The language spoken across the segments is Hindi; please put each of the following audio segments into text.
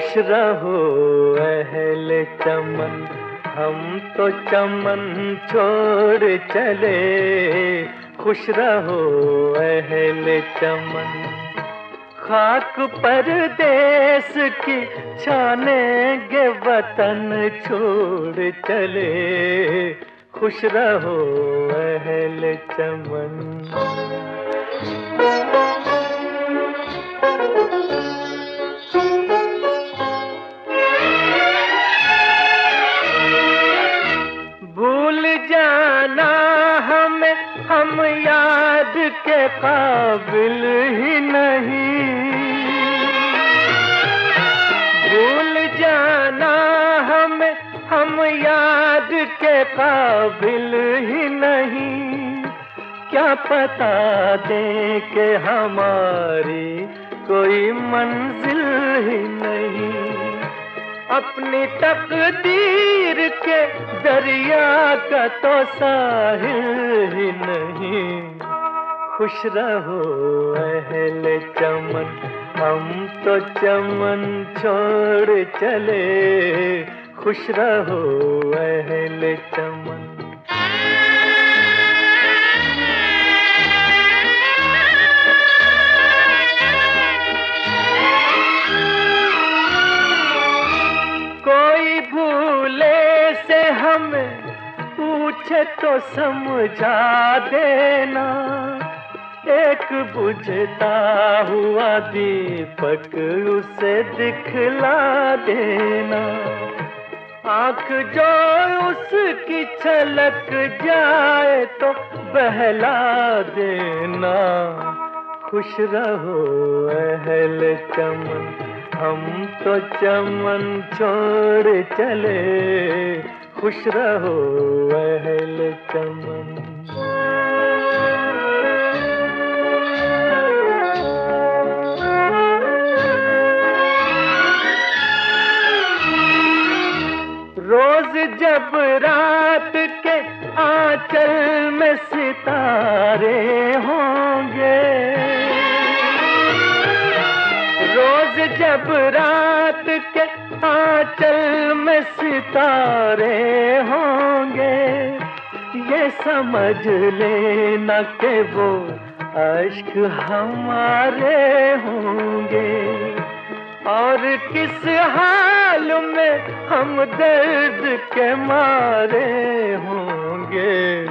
खुश रहो, अहल चमन। हम तो चमन छोड़ चले। खुश रहो, अहल चमन। खाक पर देश की छानेंगे वतन छोड़ चले। खुश रहो, अहल चमन। काबिल ही नहीं। भूल जाना हमें, हम याद के काबिल ही नहीं। क्या पता दे के हमारी कोई मंजिल ही नहीं। अपनी तकदीर के दरिया का तो साहिल ही नहीं। खुश रहो, अहल चमन। हम तो चमन छोड़ चले। खुश रहो, अहल चमन। कोई भूले से हमें पूछे तो समझा देना। एक बुझता हुआ दीपक, उसे दिखला देना। आँख जो उसकी छलक जाए तो बहला देना। खुश रहो, अहल चमन, हम तो चमन छोड़ चले। खुश रहो, अहल चमन। जब रात के आंचल में सितारे होंगे। रोज जब रात के आंचल में सितारे होंगे, ये समझ लेना के वो अश्क हमारे होंगे। और किस हाल में हम दर्द के मारे होंगे?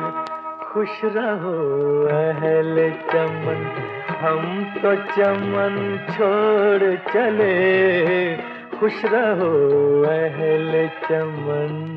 खुश रहो, अहल चमन। हम तो चमन छोड़ चले। खुश रहो, अहल चमन।